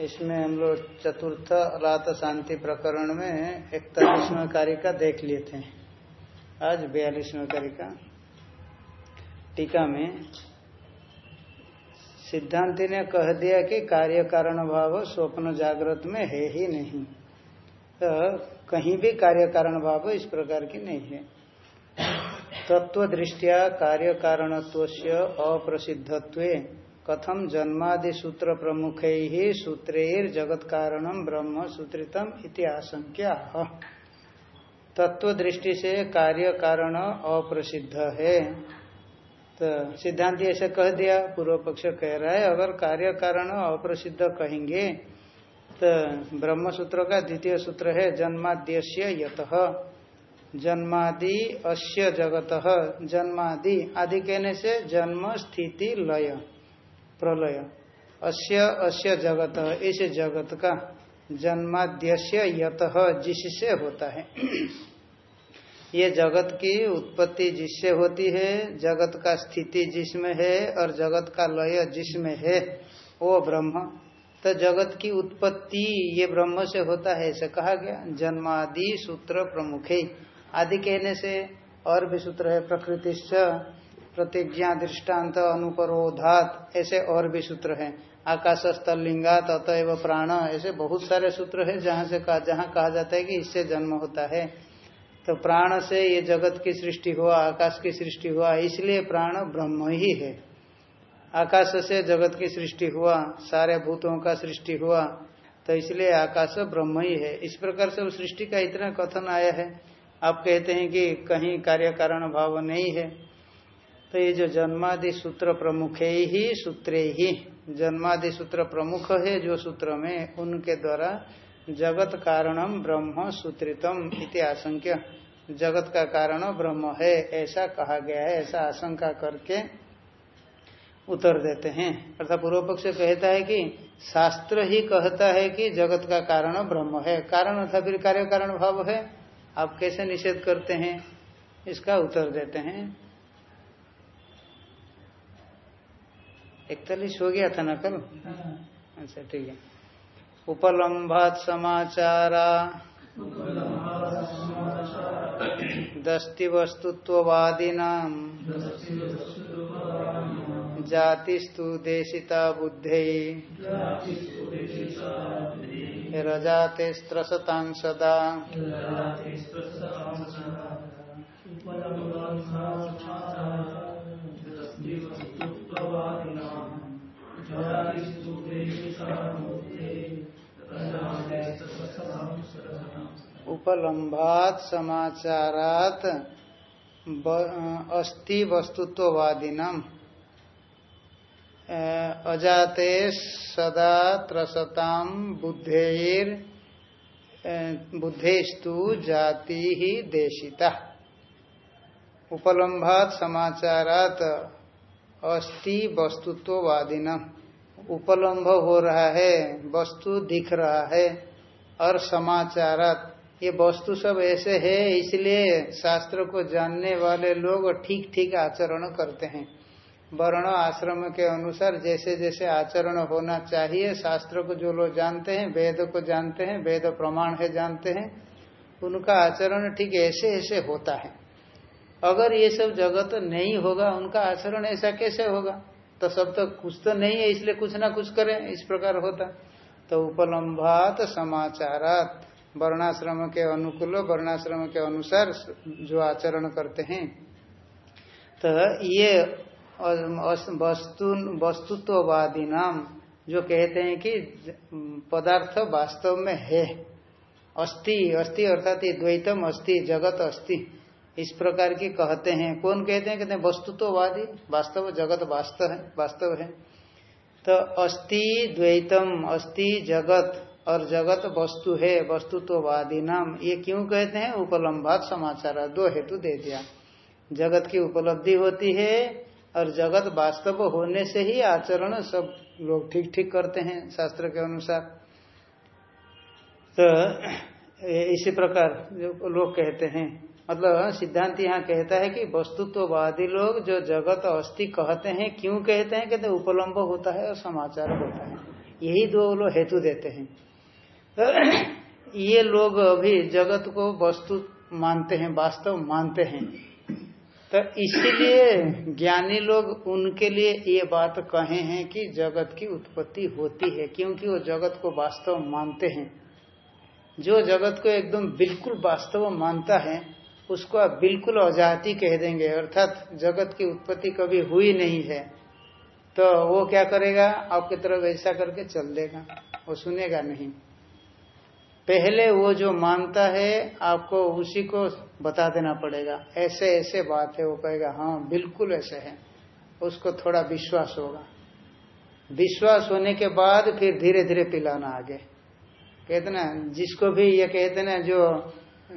इसमें हम लोग चतुर्थ रात शांति प्रकरण में इकतालीसवें कार्य का देख लिए थे। आज बयालीसवें कार्य का टीका में सिद्धांति ने कह दिया कि कार्य कारण भाव स्वप्न जागृत में है ही नहीं। तो कहीं भी कार्य कारण भाव इस प्रकार की नहीं है। तत्व दृष्टिया कार्य कारणत्व अप्रसिद्धत्व। कथम जन्मादि सूत्र प्रमुख ही सूत्रेर जगत कारणम ब्रह्म सूत्रितम इति आशंक्या तत्व दृष्टि से कार्य कारण अप्रसिद्ध है तो सिद्धांत ऐसे कह दिया पूर्व पक्ष कह रहा है, अगर कार्य कारण अप्रसिद्ध कहेंगे तो ब्रह्म सूत्र का द्वितीय सूत्र है, जन्माद्यस्य यत। जन्मादि अस्य जगत। जन्मादि आदि कहने से जन्म, स्थिति, लय, प्रलय। अस्य अस्य जगत, इस जगत का जन्माद्यस्य यत जिससे होता है। ये जगत की उत्पत्ति जिससे होती है, जगत का स्थिति जिसमें है और जगत का लय जिसमें है, वो ब्रह्म। तो जगत की उत्पत्ति ये ब्रह्म से होता है, ऐसे कहा गया। जन्मादि सूत्र प्रमुख आदि कहने से और भी सूत्र है प्रकृति प्रतिज्ञा दृष्टांत अनुपरोधात, ऐसे और भी सूत्र है। आकाश स्थलिंगात अतएव प्राण, ऐसे बहुत सारे सूत्र है जहाँ से कहा जहाँ कहा जाता है कि इससे जन्म होता है। तो प्राण से ये जगत की सृष्टि हुआ, आकाश की सृष्टि हुआ, इसलिए प्राण ब्रह्म ही है। आकाश से जगत की सृष्टि हुआ, सारे भूतों का सृष्टि हुआ तो इसलिए आकाश ब्रह्म ही है। इस प्रकार से सृष्टि का इतना कथन आया है। आप कहते हैं कि कहीं कार्य कारण भाव नहीं है। तो ये जो जन्मादि सूत्र प्रमुख ही सूत्रे ही। जन्मादि सूत्र प्रमुख है जो सूत्र में उनके द्वारा जगत कारणम ब्रह्म सूत्रितम इति आशंक्य। जगत का कारण ब्रह्म है, ऐसा कहा गया है, ऐसा आशंका करके उत्तर देते हैं। अर्थात पूर्व पक्ष कहता है कि शास्त्र ही कहता है कि जगत का कारण ब्रह्म है। कारण अर्थात फिर कार्य कारण भाव है। आप कैसे निषेध करते हैं? इसका उत्तर देते हैं। इकतालीस हो गया था ना कल? अच्छा ठीक है। उपलम्भात समाचारा। दस्ति वस्तुत्ववादीना जातिस्तु देशिता बुद्धे। रजाते स्त्रसतां सदा उपलम्भात समाचारात अस्ति वस्तुत्ववादिनम। अजाते सदा त्रसताम बुद्धेर बुद्धेस्तु जाति ही देशिता। उपलम्भात समाचारात अस्ति वस्तुत्ववादिनम। उपलम्भ हो रहा है, वस्तु दिख रहा है, और समाचारात। ये वस्तु सब ऐसे है, इसलिए शास्त्र को जानने वाले लोग ठीक ठीक आचरण करते हैं। वर्ण आश्रम के अनुसार जैसे जैसे आचरण होना चाहिए, शास्त्र को जो लोग जानते हैं, वेद को जानते हैं, वेद प्रमाण है जानते हैं, उनका आचरण ठीक ऐसे ऐसे होता है। अगर ये सब जगत नहीं होगा, उनका आचरण ऐसा कैसे होगा? तो सब तो कुछ तो नहीं है, इसलिए कुछ ना कुछ करें, इस प्रकार होता। तो उपलम्भात समाचारात, वर्णाश्रम के अनुकूल, वर्णाश्रम के अनुसार जो आचरण करते हैं। तो ये वस्तु वस्तुत्ववादी नाम जो कहते हैं कि पदार्थ वास्तव में है। अस्थि अस्थि अर्थात ये द्वैतम अस्थि जगत अस्थि इस प्रकार की कहते हैं। कौन कहते हैं? कहते हैं वस्तुत्ववादी। वास्तव, जगत वास्तव है वास्तव है। तो अस्थि द्वैतम अस्थि जगत और जगत वस्तु है वस्तुत्ववादी नाम ये क्यों कहते हैं? उपलम्बात समाचार दो हेतु दे दिया। जगत की उपलब्धि होती है और जगत वास्तव होने से ही आचरण सब लोग ठीक ठीक करते हैं शास्त्र के अनुसार। तो इसी प्रकार जो लोग कहते हैं मतलब सिद्धांत यहाँ कहता है कि वस्तुत्ववादी लोग जो जगत अस्थि कहते हैं, क्यों कहते हैं? कहते उपलम्ब होता है और समाचार होता है। यही दो लोग हेतु देते हैं। तो ये लोग अभी जगत को वस्तु मानते हैं, वास्तव मानते हैं। तो इसीलिए ज्ञानी लोग उनके लिए ये बात कहे हैं कि जगत की उत्पत्ति होती है, क्योंकि वो जगत को वास्तव मानते हैं। जो जगत को एकदम बिल्कुल वास्तव मानता है, उसको आप बिल्कुल अजाति कह देंगे, अर्थात जगत की उत्पत्ति कभी हुई नहीं है। तो वो क्या करेगा? आपकी तरफ़ ऐसा करके चल देगा, वो सुनेगा नहीं। पहले वो जो मानता है, आपको उसी को बता देना पड़ेगा। ऐसे ऐसे बात है, वो कहेगा हाँ बिल्कुल ऐसे है। उसको थोड़ा विश्वास होगा। विश्वास होने के बाद फिर धीरे धीरे पिलाना आगे। कहते ना, जिसको भी ये कहते ना, जो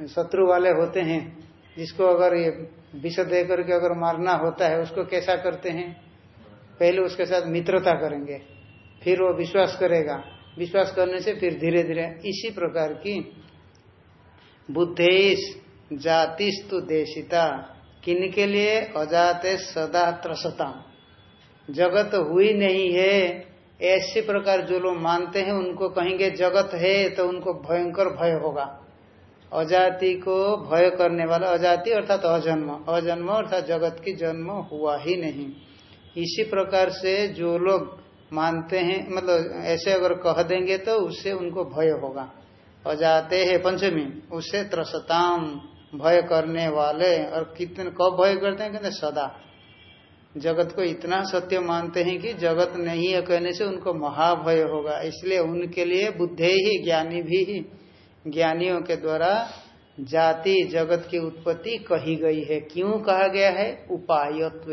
शत्रु वाले होते हैं, जिसको अगर ये विष दे करके अगर मारना होता है, उसको कैसा करते हैं? पहले उसके साथ मित्रता करेंगे। फिर वो विश्वास करेगा। विश्वास करने से फिर धीरे धीरे इसी प्रकार की बुद्धेश जातिस्तु देशिता। किन के लिए? अजाते सदा त्रसता जगत हुई नहीं है। ऐसे प्रकार जो लोग मानते हैं, उनको कहेंगे जगत है तो उनको भयंकर भय होगा। अजाति को भय करने वाला, अजाति अर्थात अजन्म। अजन्म अर्थात जगत की जन्म हुआ ही नहीं। इसी प्रकार से जो लोग मानते हैं मतलब ऐसे अगर कह देंगे तो उससे उनको भय होगा। और जाते है पंचमी उससे त्रसताम, भय करने वाले, और कितने, कब भय करते हैं? कहते सदा। जगत को इतना सत्य मानते हैं कि जगत नहीं है कहने से उनको महाभय होगा। इसलिए उनके लिए बुद्धे ही, ज्ञानी भी ही, ज्ञानियों के द्वारा जाति जगत की उत्पत्ति कही गई है। क्यों कहा गया है? उपायत्व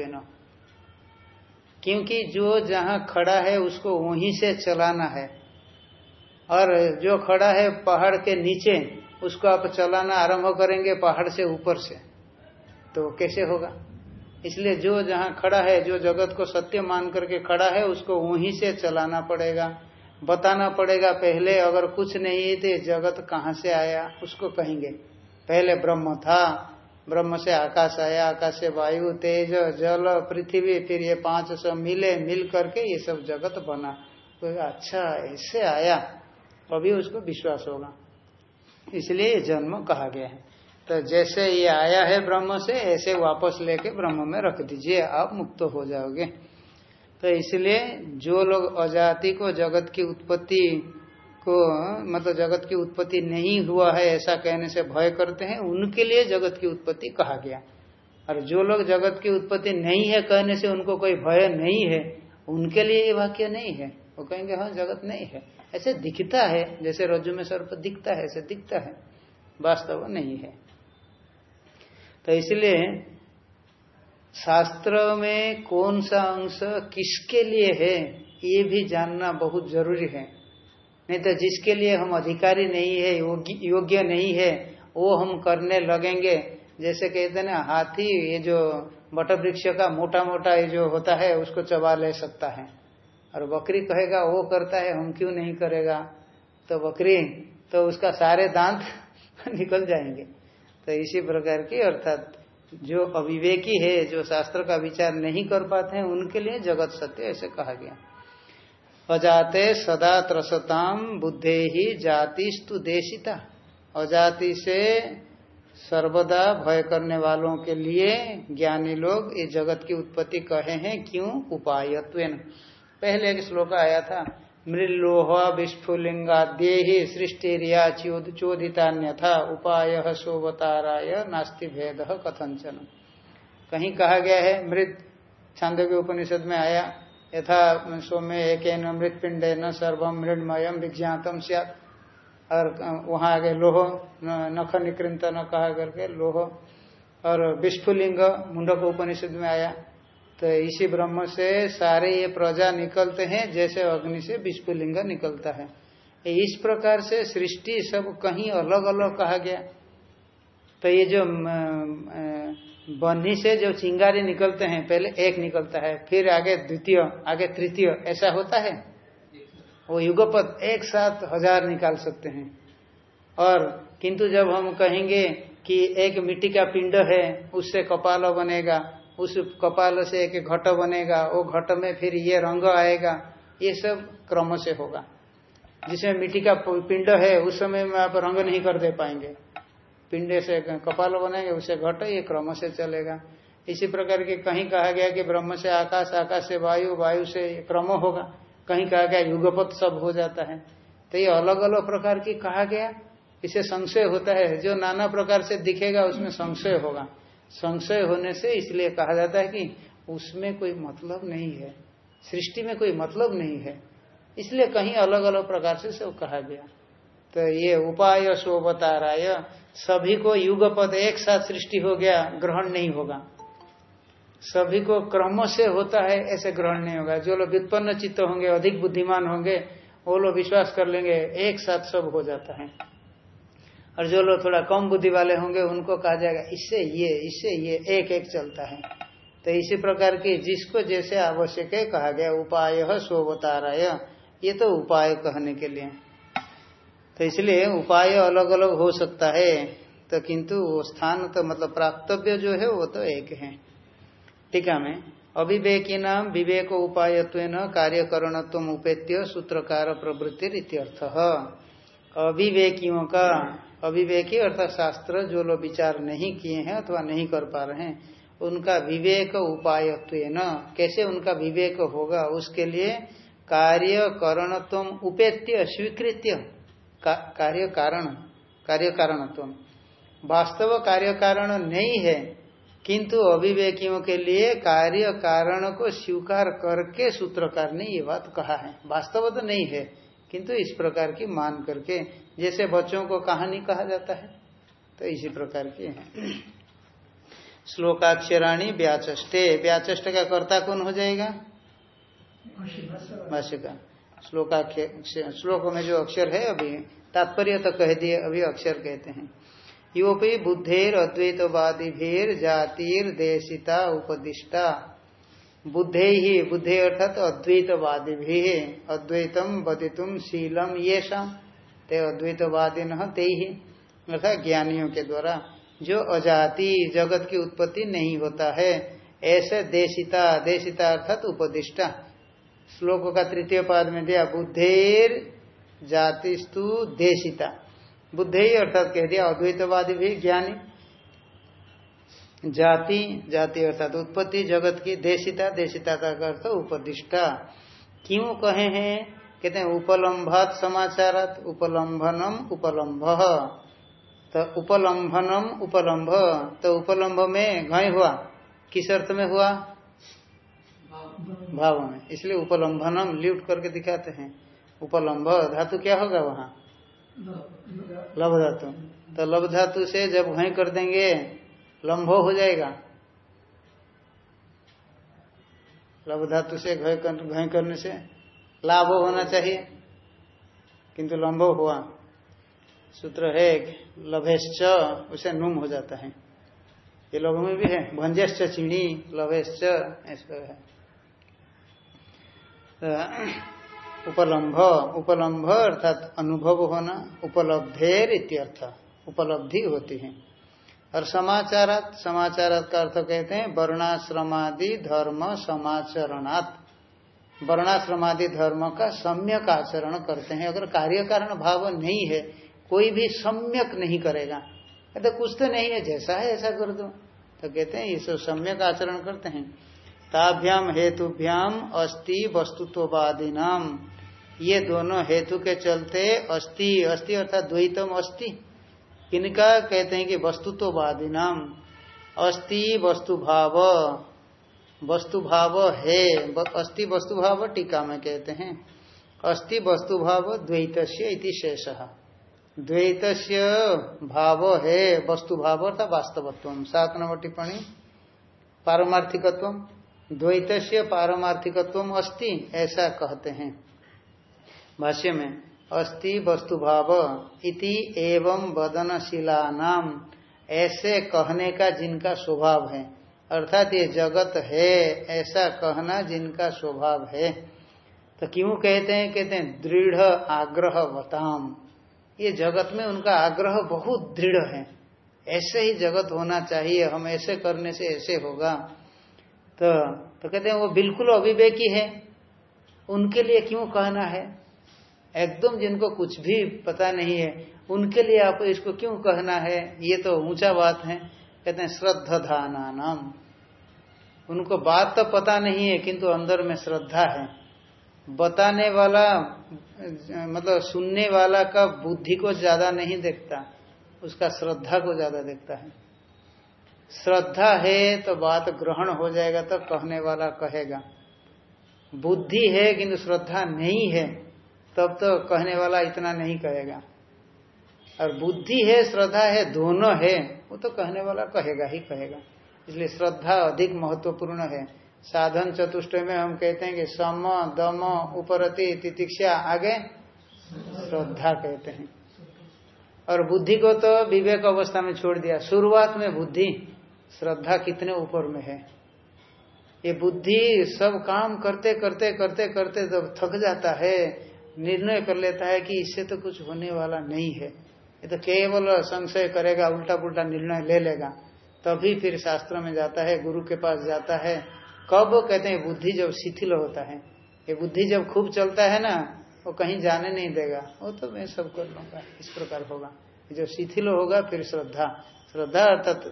क्योंकि जो जहाँ खड़ा है उसको वहीं से चलाना है। और जो खड़ा है पहाड़ के नीचे, उसको आप चलाना आरंभ करेंगे पहाड़ से ऊपर से। तो कैसे होगा? इसलिए जो जहाँ खड़ा है, जो जगत को सत्य मान करके खड़ा है, उसको वहीं से चलाना पड़ेगा। बताना पड़ेगा, पहले अगर कुछ नहीं थे, जगत कहाँ से आया, उसको कहेंगे। पहले ब्रह्म था ब्रह्म से आकाश आया, आकाश से वायु, तेज, जल, पृथ्वी फिर ये पाँच सौ मिले, मिल करके ये सब जगत बना। तो अच्छा ऐसे आया अभी उसको विश्वास होगा। इसलिए जन्म कहा गया है। तो जैसे ये आया है ब्रह्म से, ऐसे वापस लेके ब्रह्म में रख दीजिए, आप मुक्त हो जाओगे। तो इसलिए जो लोग अजाति को, जगत की उत्पत्ति को मतलब जगत की उत्पत्ति नहीं हुआ है ऐसा कहने से भय करते हैं, उनके लिए जगत की उत्पत्ति कहा गया। और जो लोग जगत की उत्पत्ति नहीं है कहने से उनको कोई भय नहीं है, उनके लिए ये वाक्य नहीं है। वो कहेंगे हाँ जगत नहीं है। ऐसे दिखता है, जैसे रज्जु में सर्प दिखता है, ऐसे दिखता है। वास्तव नहीं है। तो इसलिए शास्त्र में कौन सा अंश किसके लिए है, ये भी जानना बहुत ज़रूरी है। नहीं तो जिसके लिए हम अधिकारी नहीं है योग्य नहीं है, वो हम करने लगेंगे। जैसे कहते ना, हाथी, ये जो बट वृक्ष का मोटा मोटा ये जो होता है, उसको चबा ले सकता है। और बकरी कहेगा, वो करता है, हम क्यों नहीं करेगा? तो बकरी तो उसका सारे दांत निकल जाएँगे। तो इसी प्रकार की, अर्थात जो अविवेकी है, जो शास्त्र का विचार नहीं कर पाते हैं, उनके लिए जगत सत्य, ऐसे कहा गया। अजाते सदा त्रसताम बुद्धे ही जातिस्तु देशिता। अजाति से सर्वदा भय करने वालों के लिए ज्ञानी लोग ये जगत की उत्पत्ति कहे हैं, क्यों? उपायत्व पहले एक श्लोक आया था मृलोह विस्फुलिंगा देहि सृष्टि ही सृष्टिरिया चोदितान्यथा, उपाय सोवताराय नास्ति भेद कथंचन कहीं कहा गया है, मृत छांदो के उपनिषद में आया यथा सौम्य एक मृत पिंड न सर्वम मृणमयम विज्ञातम सियात। और वहाँ आगे लोह नख निकृंत न कहा करके लोह। और विस्फुलिंग मुंडक उपनिषद में आया। तो इसी ब्रह्म से सारे ये प्रजा निकलते हैं, जैसे अग्नि से विस्फुलिंग निकलता है। इस प्रकार से सृष्टि सब कहीं अलग अलग कहा गया। तो ये जो बन्ही से जो चिंगारी निकलते हैं, पहले एक निकलता है, फिर आगे द्वितीय, आगे तृतीय, ऐसा होता है? वो युगपत एक साथ हज़ार निकाल सकते हैं। और किंतु जब हम कहेंगे कि एक मिट्टी का पिंड है, उससे कपाल बनेगा, उस कपाल से एक घट बनेगा, वो घट में फिर ये रंग आएगा, ये सब क्रम से होगा। जिसमें मिट्टी का पिंड है, उस समय में आप रंग नहीं कर दे पाएँगे। पिंड से कपाल बनेगा उसे घट, ये क्रम से चलेगा। इसी प्रकार के कहीं कहा गया कि ब्रह्म से आकाश आकाश से वायु वायु से क्रम होगा। कहीं कहा गया युगपत सब हो जाता है। तो ये अलग अलग प्रकार की कहा गया, इसे संशय होता है। जो नाना प्रकार से दिखेगा, उसमें संशय होगा। संशय होने से इसलिए कहा जाता है कि उसमें कोई मतलब नहीं है। सृष्टि में कोई मतलब नहीं है। इसलिए कहीं अलग अलग प्रकार से सब कहा गया। तो ये उपाय सोवताराय सभी को युगपद एक साथ सृष्टि हो गया, ग्रहण नहीं होगा। सभी को क्रम से होता है, ऐसे ग्रहण नहीं होगा। जो लोग व्युत्पन्न चित्त होंगे, अधिक बुद्धिमान होंगे, वो लोग विश्वास कर लेंगे, एक साथ सब हो जाता है। और जो लोग थोड़ा कम बुद्धि वाले होंगे, उनको कहा जाएगा, इससे ये इससे ये, एक एक चलता है। तो इसी प्रकार की जिसको जैसे आवश्यक है कहा गया, उपाय स्वताराय। ये तो उपाय कहने के लिए। तो इसलिए उपाय अलग अलग हो सकता है। तो किंतु वो स्थान तो मतलब प्राप्तव्य जो है, वो तो एक है। टीका में अविवेकी नाम विवेक उपाय कार्यकरणत्व उपेत्य सूत्रकार प्रवृत्ति इत्यर्थ। अविवेकियों का अविवेकी अर्थात शास्त्र जो लोग विचार नहीं किए हैं अथवा नहीं कर पा रहे हैं, उनका विवेक उपाय कैसे उनका विवेक होगा? उसके लिए कार्य करणत्व उपेत्य स्वीकृत्य। का, कार्य कारण कार्य कारणत्व वास्तव कार्य कारण नहीं है किंतु अभिवेकियों के लिए कार्य कारण को स्वीकार करके सूत्रकार ने ये बात कहा है। वास्तव तो नहीं है किंतु इस प्रकार की मान करके जैसे बच्चों को कहानी कहा जाता है तो इसी प्रकार की है। श्लोकाक्षराणी व्याचष्टे व्याचष्ट का कर्ता कौन हो जाएगा? भाष्य का श्लोकाक्षर श्लोक में जो अक्षर है अभी, तात्पर्य तो कह दिए, अभी अक्षर कहते हैं। योपी बुद्धेर अद्वैतवादी भीर जातिर देशिता उपदिष्टा। बुद्धे ही बुद्धे अर्थात अद्वैतवादी भी अद्वैतम बदितुम शीलम ये शाम ते अद्वैतवादी न ते ही अर्थात ज्ञानियों के द्वारा। जो अजाति, जगत की उत्पत्ति नहीं होता है, ऐसे देशिता देशिता अर्थात उपदिष्टा। श्लोक का तृतीय पाद में दिया, बुद्धेर जातिस्तु देशिता। बुद्ध ही अर्थात कह दिया, अद्वैतवादी भी ज्ञानी। जाति जाति अर्थात उत्पत्ति, जगत की देशिता देशिता का अर्थ उपदिष्टा। क्यों कहे हैं? कहते हैं उपलम्भात समाचारात उपलम्भनम उपलम्भ तो उपलम्भनम उपलम्भ तो उपलम्भ में घय हुआ। किस अर्थ में हुआ? भाव में। इसलिए उपलम्भनम लिफ्ट करके दिखाते हैं। उपलम्ब धातु क्या होगा वहाँ? लभ धातु। तो लभ धातु से जब घय कर देंगे लंभो हो जाएगा। लभ धातु से घय कर, करने से लाभ होना चाहिए। किंतु लंबो हुआ। सूत्र है लभेश्च उसे नुम हो जाता है। ये लोगों में भी है। भंजेश्च चिणी लभेश्च ऐसा है। उपलम्भ उपलम्भ अर्थात अनुभव होना, उपलब्धेर इत्यर्थ उपलब्धि होती है। और समाचारात समाचारात का अर्थ कहते हैं, वर्णाश्रमादि धर्म समाचरणात्। वर्णाश्रमादि धर्म का सम्यक आचरण करते हैं। अगर कार्य कारण भाव नहीं है, कोई भी सम्यक नहीं करेगा तो कुछ तो नहीं है, जैसा है ऐसा कर दो। तो कहते हैं, ये सब सम्यक आचरण करते हैं। ताभ्याम हेतुभ्याम अस्ति वस्तुत्ववादी नाम ये दोनों हेतु के चलते अस्ति अस्ति अर्थात द्वैतम अस्ति। किनका कहते हैं कि वस्तुत्ववादी नाम अस्ति वस्तु भाव वस्तु भाव है अस्ति वस्तु भाव टीका में कहते हैं। अस्ति वस्तु भाव द्वैत इति शेष। द्वैत भाव है वस्तु भाव अर्थात वास्तवत्व। सात नंबर टिप्पणी। पारमार्थिकत्व। द्वैत पारमार्थिकत्व अस्ति, ऐसा कहते हैं। भाष्य में, अस्ति वस्तु भाव इति एवं वदनशिला नाम ऐसे कहने का जिनका स्वभाव है। अर्थात ये जगत है, ऐसा कहना जिनका स्वभाव है। तो क्यों कहते हैं? कहते हैं, दृढ़ आग्रह बताम ये जगत में उनका आग्रह बहुत दृढ़ है। ऐसे ही जगत होना चाहिए, हम ऐसे करने से ऐसे होगा। तो तो कहते हैं वो बिल्कुल अविवेकी है। उनके लिए क्यों कहना है? एकदम जिनको कुछ भी पता नहीं है, उनके लिए आप इसको क्यों कहना है? ये तो ऊँचा बात है। कहते हैं श्रद्धा नाम उनको बात तो पता नहीं है, किंतु अंदर में श्रद्धा है। बताने वाला मतलब सुनने वाला का बुद्धि को ज़्यादा नहीं देखता, उसका श्रद्धा को ज़्यादा देखता है। श्रद्धा है तो बात ग्रहण हो जाएगा तो कहने वाला कहेगा। बुद्धि है किंतु श्रद्धा नहीं है, तब तो कहने वाला इतना नहीं कहेगा। और बुद्धि है, श्रद्धा है, दोनों है, वो तो कहने वाला कहेगा ही कहेगा। इसलिए श्रद्धा अधिक महत्वपूर्ण है। साधन चतुष्ट में हम कहते हैं कि सम, दम, उपरति, तितिक्षा, आगे श्रद्धा कहते हैं। और बुद्धि को तो विवेक अवस्था में छोड़ दिया। शुरुआत में बुद्धि श्रद्धा कितने ऊपर में है? ये बुद्धि सब काम करते करते करते करते जब थक जाता है, निर्णय कर लेता है कि इससे तो कुछ होने वाला नहीं है। ये तो केवल संशय करेगा उल्टा पुल्टा निर्णय ले लेगा। तभी फिर शास्त्र में जाता है, गुरु के पास जाता है। कब? कहते हैं, बुद्धि जब शिथिल होता है। ये बुद्धि जब खूब चलता है ना, वो कहीं जाने नहीं देगा। वो तो मैं सब कर लूँगा, इस प्रकार होगा। जो शिथिल होगा, फिर श्रद्धा। श्रद्धा अर्थात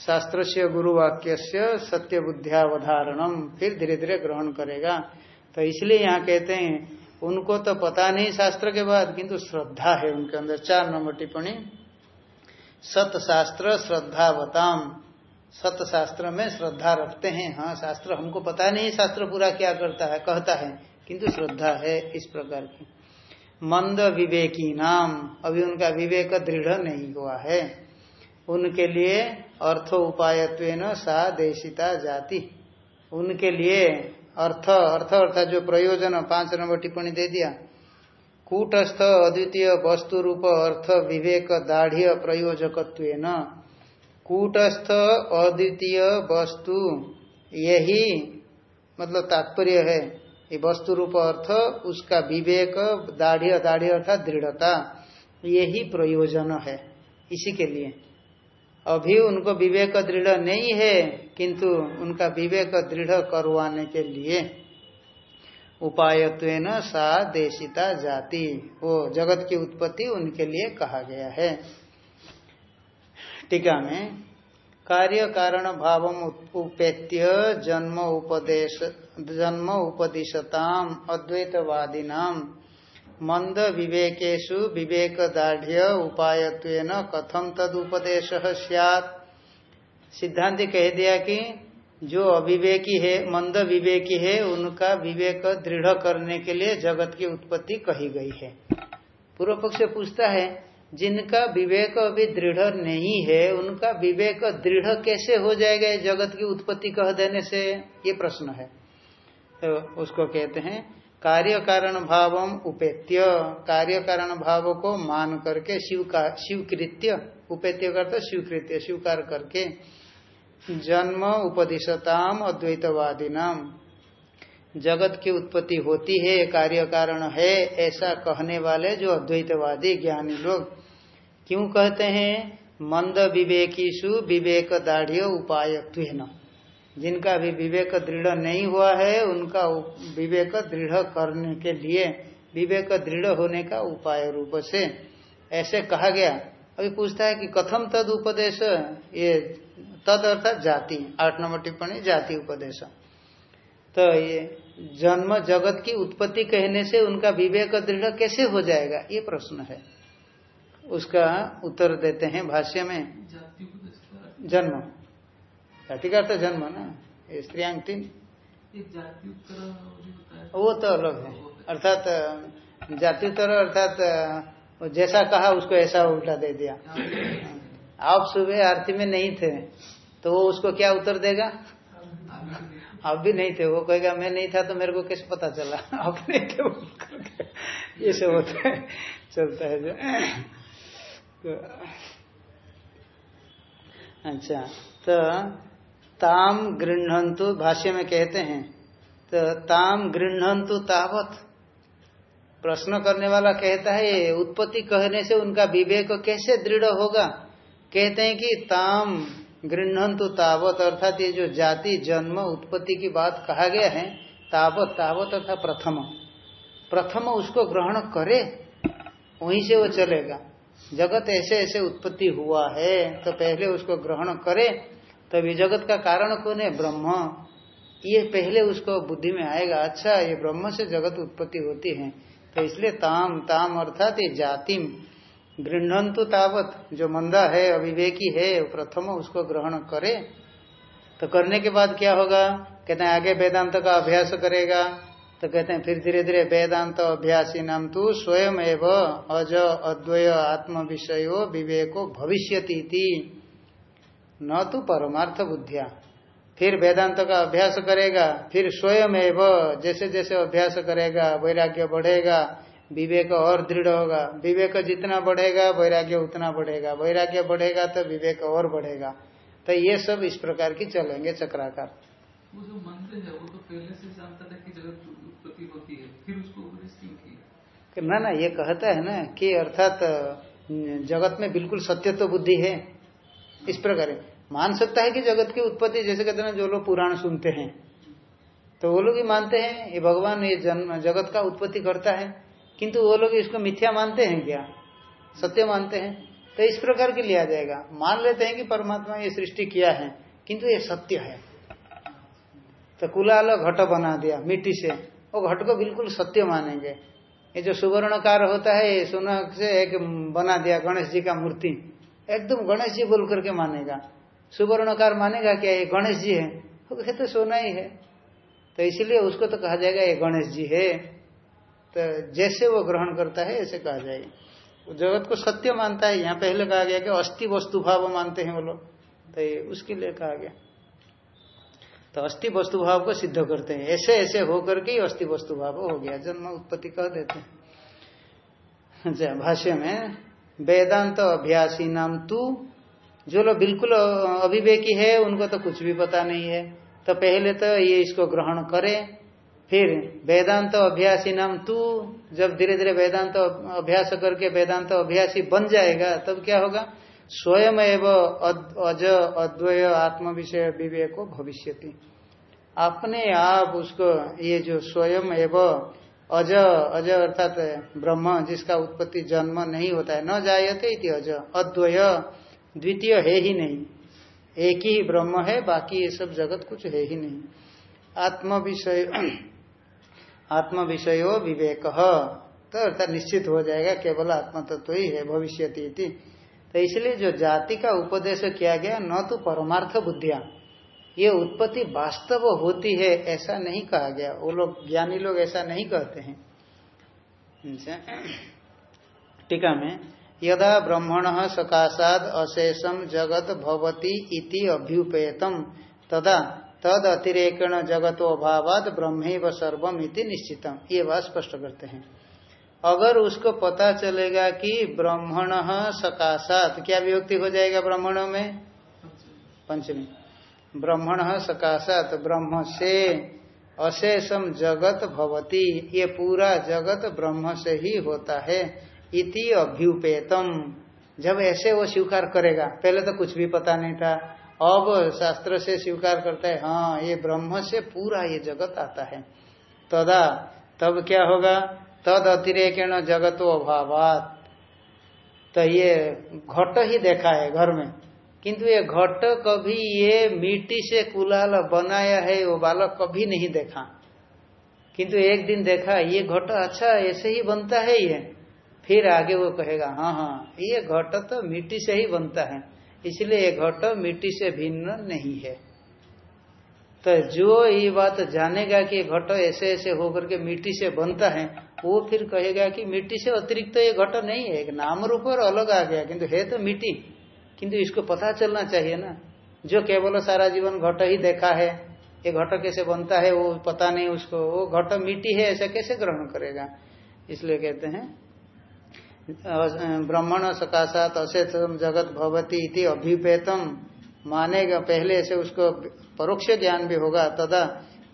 शास्त्र से गुरुवाक्य से सत्य बुद्धियावधारणम फिर धीरे धीरे ग्रहण करेगा। तो इसलिए यहाँ कहते हैं, उनको तो पता नहीं शास्त्र के बाद, किंतु श्रद्धा है उनके अंदर। चार नंबर टिप्पणी। सत शास्त्र श्रद्धावताम। सत शास्त्र में श्रद्धा रखते हैं। हाँ शास्त्र हमको पता नहीं, शास्त्र पूरा क्या करता है, कहता है, किंतु श्रद्धा है इस प्रकार की। मंद विवेकी नाम। अभी उनका विवेक दृढ़ नहीं हुआ है। उनके लिए अर्थ उपायत्व सा देशिता जाति। उनके लिए अर्थ अर्थ अर्थात जो प्रयोजन, पाँच नंबर टिप्पणी दे दिया। कूटस्थ अद्वितीय वस्तु रूप अर्थ विवेक दाढ़ प्रयोजकत्व कूटस्थ अद्वितीय वस्तु, यही मतलब तात्पर्य है। ये वस्तु रूप अर्थ, उसका विवेक दाढ़ी दाढ़ी अर्थात दृढ़ता, यही प्रयोजन है। इसी के लिए। अभी उनको विवेक दृढ़ नहीं है, किंतु उनका विवेक दृढ़ करवाने के लिए उपायत्व सा देशिता जाति, वो जगत की उत्पत्ति उनके लिए कहा गया है। टीका में, कार्य कारण भाव उपेत्य जन्म उपदेश, जन्म उपदिशताम, अद्वैतवादीनाम मंद विवेकेशु विवेक दाढ़ उपायत्व कथम तद उपदेश सिद्धांत कह दिया कि जो अविवेकी है, मंद विवेकी है, उनका विवेक दृढ़ करने के लिए जगत की उत्पत्ति कही गई है। पूर्व पक्ष पूछता है, जिनका विवेक अभी दृढ़ नहीं है, उनका विवेक दृढ़ कैसे हो जाएगा जगत की उत्पत्ति कह देने से? ये प्रश्न है। तो उसको कहते हैं कार्य कारण भाव उपेत्य। कार्य कारण भाव को मान करके शिव का उपेत्य करते स्वीकृत्य स्वीकार करके। जन्म उपदिशताम अद्वैतवादी नाम जगत की उत्पत्ति होती है कार्य कारण है, ऐसा कहने वाले जो अद्वैतवादी ज्ञानी लोग क्यों कहते हैं? मंद विवेकीसु विवेक दाढ़ उपाय जिनका भी विवेक दृढ़ नहीं हुआ है उनका विवेक दृढ़ करने के लिए विवेक दृढ़ होने का उपाय रूप से ऐसे कहा गया। अभी पूछता है कि कथम तद उपदेश ये तद अर्थात जाति आठ नंबर टिप्पणी जाति उपदेश। तो ये जन्म जगत की उत्पत्ति कहने से उनका विवेक दृढ़ कैसे हो जाएगा ये प्रश्न है। उसका उत्तर देते हैं भाष्य में। जन्म। जाति का अर्थ जन्म ना स्त्रियांग तीन। वो तो अलग है। अर्थात जाति उत्तर अर्थात जैसा कहा उसको ऐसा उल्टा दे दिया। आप सुबह आरती में नहीं थे तो वो उसको क्या उत्तर देगा? आप भी नहीं थे। वो कहेगा मैं नहीं था तो मेरे को कैसे पता चला? आप नहीं थे ये सब होता है चलता है जो। तो अच्छा तो ताम गृहंतु भाष्य में कहते हैं तो ताम गृहंतु तावत। प्रश्न करने वाला कहता है उत्पत्ति कहने से उनका विवेक कैसे दृढ़ होगा? कहते हैं कि ताम गृहंतु तावत, अर्थात ये जो जाति, जन्म, उत्पत्ति की बात कहा गया है, तावत तावत अर्थात प्रथम। प्रथम उसको ग्रहण करे, वहीं से वो चलेगा। जगत ऐसे ऐसे उत्पत्ति हुआ है तो पहले उसको ग्रहण करे तभी जगत का कारण कौन है? ब्रह्म। ये पहले उसको बुद्धि में आएगा अच्छा ये ब्रह्म से जगत उत्पत्ति होती है। तो इसलिए ताम ताम अर्थात ये जातिम। गृहंतु तावत, जो मंदा है, अविवेकी है, प्रथम उसको ग्रहण करे। तो करने के बाद क्या होगा? कहते हैं, आगे वेदांत का अभ्यास करेगा। तो कहते हैं, फिर धीरे धीरे वेदांत अभ्यासी नाम तू स्वयं एवं अज, अद्वय आत्म विषयो विवेको भविष्यती न तो परमार्थ बुद्धिया। फिर वेदांत का अभ्यास करेगा फिर स्वयं एवं जैसे जैसे अभ्यास करेगा वैराग्य बढ़ेगा विवेक और दृढ़ होगा। विवेक जितना बढ़ेगा वैराग्य उतना बढ़ेगा। वैराग्य बढ़ेगा तो विवेक और बढ़ेगा। तो ये सब इस प्रकार की चलेंगे चक्राकार। वो जो मंत्र है वो तो पहले से जानता था कि जगत उत्पत्ति होती है फिर उसको उपदेश क्यों किया? ना ना ये कहता है ना कि अर्थात जगत में बिल्कुल सत्य तो बुद्धि है। इस प्रकार मान सकता है कि जगत की उत्पत्ति, जैसे कहते हैं जो लोग पुराण सुनते हैं तो वो लोग ही मानते हैं, ये भगवान ये जन्म जगत का उत्पत्ति करता है, किंतु वो लोग इसको मिथ्या मानते हैं क्या? सत्य मानते हैं? तो इस प्रकार के लिया जाएगा। मान लेते हैं कि परमात्मा ये सृष्टि किया है, किंतु ये सत्य है। तो कुलाल घट बना दिया, मिट्टी से। वो घट को बिल्कुल सत्य मानेंगे। ये जो सुवर्णकार होता है, ये सोना से एक बना दिया गणेश जी का मूर्ति, एकदम गणेश जी बोल करके मानेगा। सुवर्णकार मानेगा क्या ये गणेश जी है। वो तो सोना ही है। तो इसलिए उसको तो कहा जाएगा, ये गणेश जी है। तो जैसे वो ग्रहण करता है, ऐसे कहा जाएगा। जगत को सत्य मानता है। यहाँ पहले कहा गया कि अस्थि वस्तु भाव मानते हैं वो लोग। तो ये उसके लिए कहा गया। तो अस्थि वस्तु भाव को सिद्ध करते हैं। ऐसे ऐसे होकर के अस्थि वस्तु भाव हो गया। जन्म उत्पत्ति कह देते हैं। भाष्य में, वेदांत अभ्यासी नाम तू जो लोग बिल्कुल अभिवेकी है, उनको तो कुछ भी पता नहीं है। तो पहले तो ये इसको ग्रहण करे, फिर वेदांत अभ्यासी नाम तू, जब धीरे धीरे वेदांत अभ्यास करके वेदांत अभ्यासी बन जाएगा, तब क्या होगा? स्वयं एवं अज, अद्वय आत्म विषय विवेक भविष्य अपने आप उसको, ये जो स्वयं एवं अज अज अर्थात ब्रह्म, जिसका उत्पत्ति जन्म नहीं होता है, न जायते अज, अद्वय। द्वितीय है ही नहीं। एक ही ब्रह्म है, बाकी ये सब जगत कुछ है ही नहीं। आत्म विषय आत्म विषयो विवेक। तो अर्थात निश्चित हो जाएगा, केवल आत्म तत्व तो ही है भविष्य तो इसलिए जो जाति का उपदेश किया गया, न तो परमार्थ बुद्धिया। ये उत्पत्ति वास्तव होती है, ऐसा नहीं कहा गया। वो लोग, ज्ञानी लोग ऐसा नहीं कहते हैं। टीका में यदा ब्रह्मण सकाशाद अशेषम जगत भवती इति अभ्युपेतम, तदा तद अतिरेकण जगतो अभावाद ब्रह्म सर्वम इति निश्चितम। ये बात स्पष्ट करते हैं। अगर उसको पता चलेगा कि ब्रह्मण सकाशात क्या विभक्ति हो जाएगा ब्राह्मण में? पंचमी। ब्रह्मण सकाशात ब्रह्म से अशेषम जगत भवती। ये पूरा जगत ब्रह्म से ही होता है। इति अभ्युपेतम। जब ऐसे वो स्वीकार करेगा, पहले तो कुछ भी पता नहीं था। अब शास्त्र से स्वीकार करता है हाँ ये ब्रह्म से पूरा ये जगत आता है। तदा, तब क्या होगा? तद अतिरेकेण जगतो अभावात। तो ये घट ही देखा है घर में। किंतु ये घट कभी ये मिट्टी से कुलाल बनाया है, वो बालक कभी नहीं देखा। किंतु एक दिन देखा, ये घट अच्छा ऐसे ही बनता है ये। फिर आगे वो कहेगा हाँ हाँ ये घट तो मिट्टी से ही बनता है, इसलिए ये घट मिट्टी से भिन्न नहीं है। तो जो ये बात जानेगा कि घट ऐसे ऐसे होकर के मिट्टी से बनता है, वो फिर कहेगा कि मिट्टी से अतिरिक्त तो ये घट नहीं है, एक नाम रूप और अलग आ गया, किंतु है तो मिट्टी। किंतु इसको पता चलना चाहिए ना, जो केवल सारा जीवन घट ही देखा है, ये घट कैसे बनता है वो पता नहीं उसको, वो घट मिट्टी है ऐसा कैसे ग्रहण करेगा? इसलिए कहते हैं ब्राह्मण सकाशात अशेष जगत भवती इति अभिपेतम मानेगा पहले से उसको परोक्ष ज्ञान भी होगा, तदा